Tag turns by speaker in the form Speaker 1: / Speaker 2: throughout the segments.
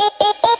Speaker 1: beep, beep, beep.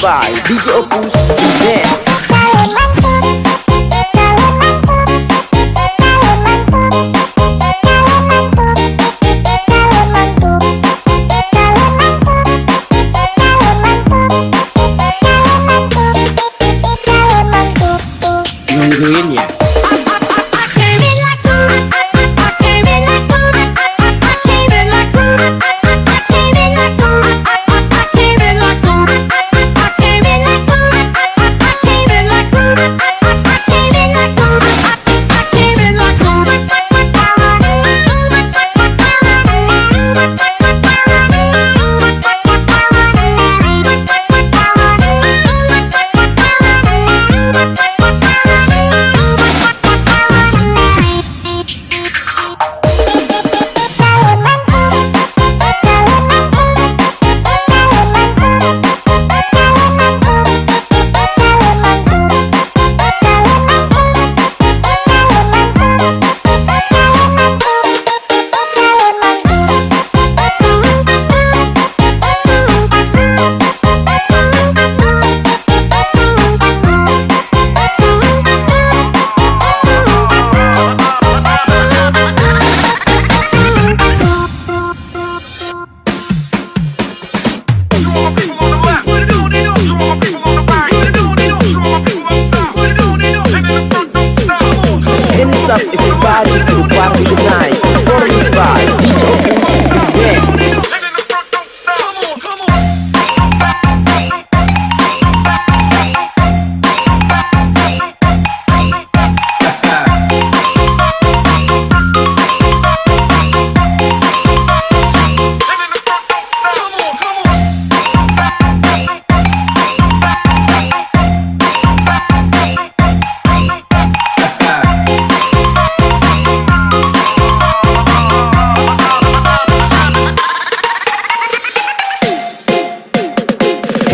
Speaker 2: by DJ Opus Dance.